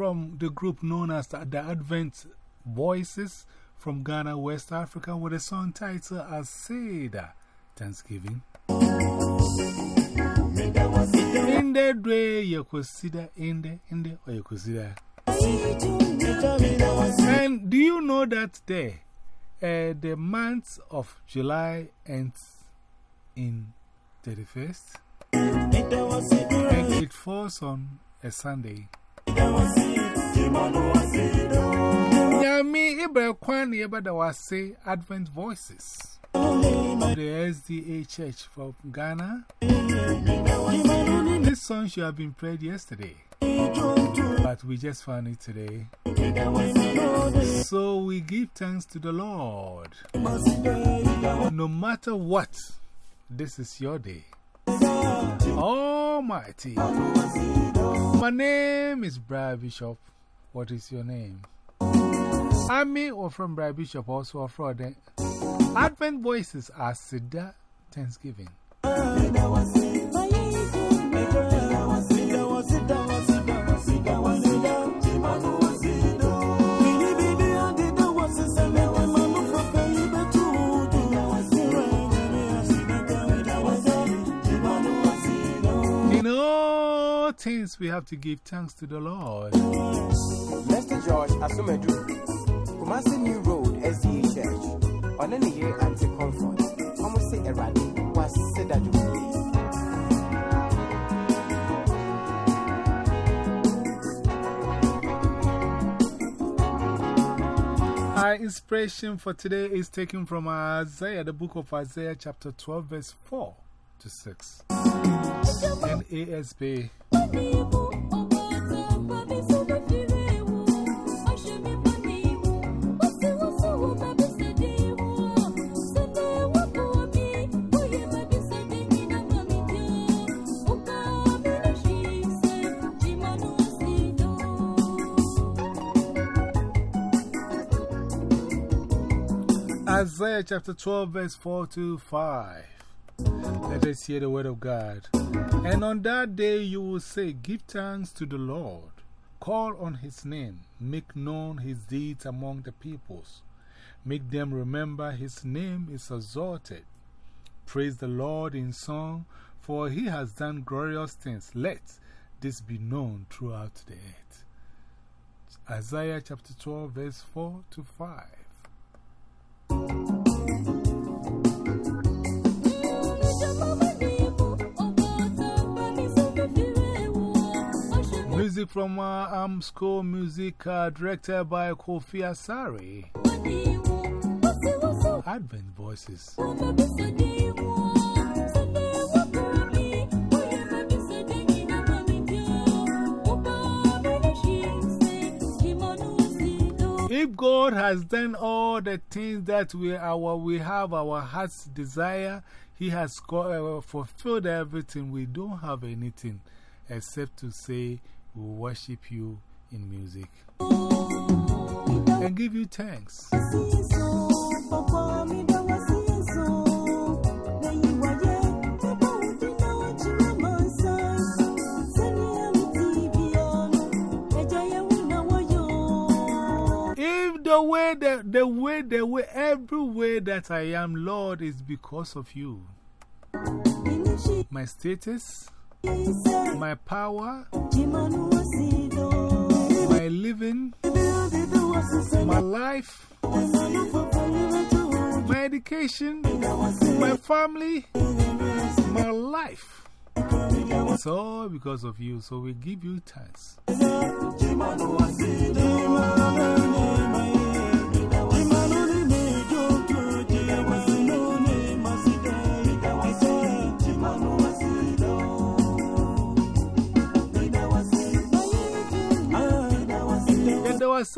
from the group known as the, Advent Voices from Ghana, West Africa, with a song titled Aseda Thanksgiving. In the day, you in the, in the, or you. And do you know that day, uh, the month of July ends in 31st? And it falls on a Sunday. Yami Ibra was say Advent Voices. The SDA Church from Ghana. This song should have been played yesterday, but we just found it today. So we give thanks to the Lord. No matter what, this is your day. Almighty. My name is Bra Bishop. What is your name? I'm me or from Bra Bishop, also fraud. Advent voices are Sida Thanksgiving. Things, we have to give thanks to the Lord. Mr. George Asumedu, Kumasi New Road, SDA Church, on any year anti comfort. Almost say Eradi was said that you Our inspiration for today is taken from Isaiah, the book of Isaiah, chapter 12, verse 4 to 6. And ASP. Isaiah chapter 12, verse 4 to 5. Let us hear the word of God. And on that day you will say, Give thanks to the Lord, call on his name, make known his deeds among the peoples, make them remember his name is exalted. Praise the Lord in song, for he has done glorious things. Let this be known throughout the earth. Isaiah chapter 12, verse 4 to 5. Music from uh, um, school music uh, directed by Kofi Asari. Advent Voices. If God has done all the things that we, our, we have, our heart's desire, He has uh, fulfilled everything. We don't have anything except to say we worship you in music and give you thanks. If the way, the, the way, the way, every way that I am, Lord, is because of you. My status, my power, my living, my life, my education, my family, my life. It's all because of you, so we give you thanks.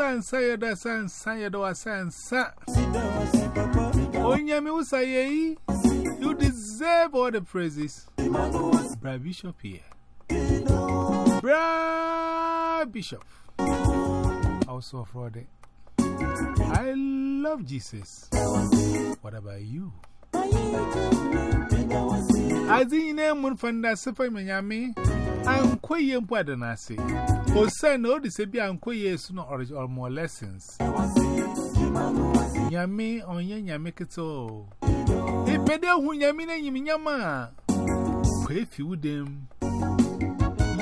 Yadawa san sa yada san san yadawa san sa. Onyami usaye you deserve all the praises. Bra Bishop here. Bra Bishop. Also a fraud. I love Jesus. What about you? As in name, Munfanda Sefa Miami, I'm quite young, pardon, I say. O send all the Sebi and Koye soon or more lessons. Yami on Yan Yamikito. If Bede who Yamina Yamiyama. Pray few them.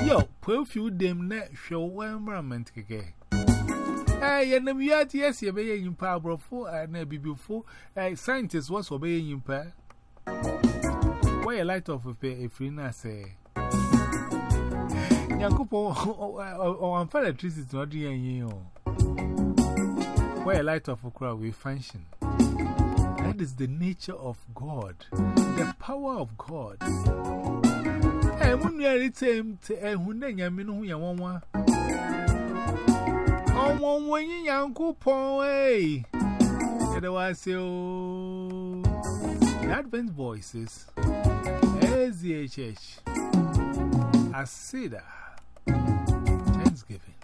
Yo, pray few them net show environment. Eh, yenam yat yes, ye be in power for and a before. Eh, scientists was obeying in pair. Why a light of a pay a free say. Yankupo, on the you. Why a light of a crowd will function. That is the nature of God, the power of God. We are returning to a Hunday Yamino Yawan. Oh, one way, Yankupo, eh? I oh, the Advent voices, SDHH, Asida, Thanksgiving.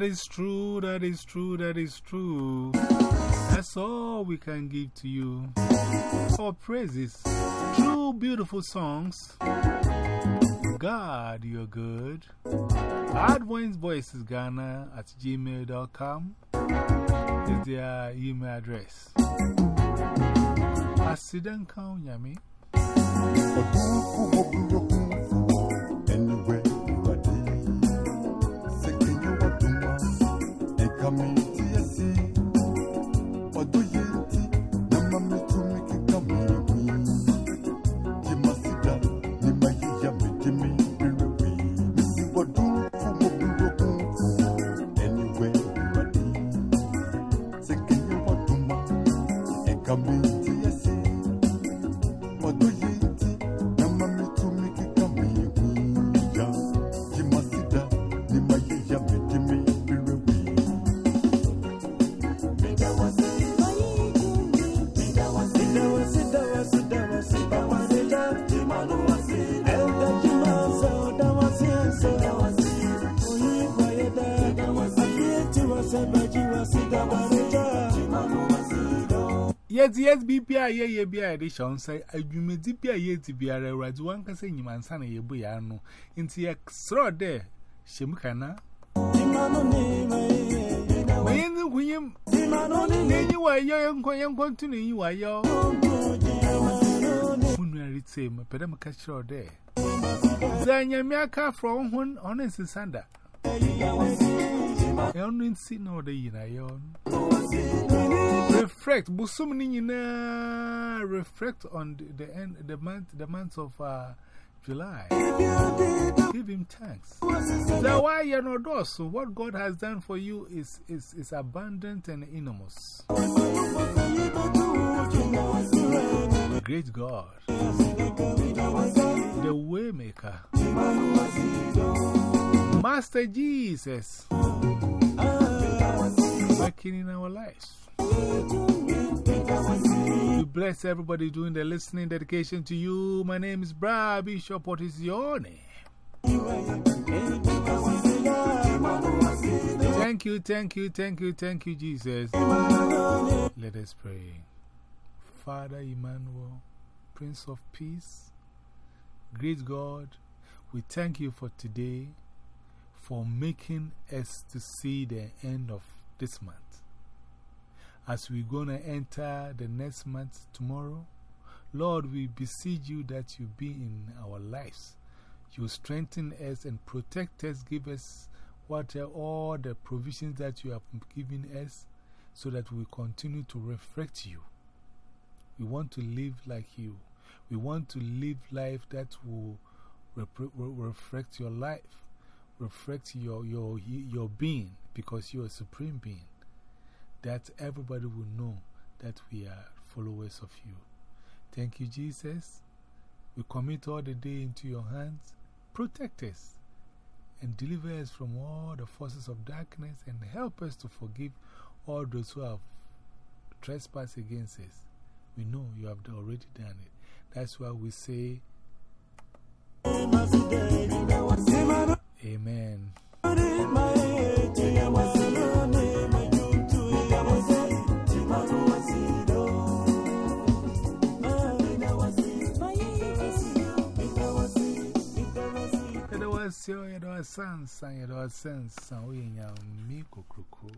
That is true, that is true, that is true. That's all we can give to you. All praises, true, beautiful songs. God, you're good. Advent Voices Ghana at gmail.com is their email address. Accident count, Yami. Anyway, coming Yes, yes, BPI, yeah, yeah, be addition. Say, I do me DPI, yeah, to be a red one can say, you man, son, ye boy, I know. Into your throat there, Shimkana. End, William, then you are young, young, continue, you are young. When we are it same, but I'm a catcher there. Zanya Miaka from one honest and sander. I only see no day in a yawn. Reflect, Busumni reflect on the, the end, the month, the month of uh, July. Give him thanks. That's why you're not those. So, what God has done for you is, is, is abundant and enormous. Great God, the Waymaker, Master Jesus, working in our lives. We bless everybody doing the listening dedication to you. My name is Bra Bishop. What is your name? Thank you, thank you, thank you, thank you, Jesus. Let us pray. Father Emmanuel, Prince of Peace, great God, we thank you for today, for making us to see the end of this month. As we're going to enter the next month tomorrow, Lord, we beseech you that you be in our lives. You strengthen us and protect us, give us what all the provisions that you have given us so that we continue to reflect you. We want to live like you. We want to live life that will reflect your life, reflect your, your, your being, because you are a supreme being. That everybody will know that we are followers of you. Thank you, Jesus. We commit all the day into your hands. Protect us and deliver us from all the forces of darkness and help us to forgive all those who have trespassed against us. We know you have already done it. That's why we say, Amen. san san ya da san san o yin ya mi ko kruku